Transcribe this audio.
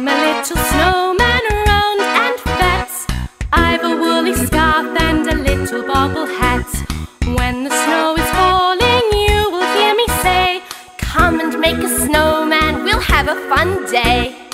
I'm a little snowman, round and fat. I've a woolly scarf and a little bobble hat. When the snow is falling, you will hear me say, Come and make a snowman, we'll have a fun day.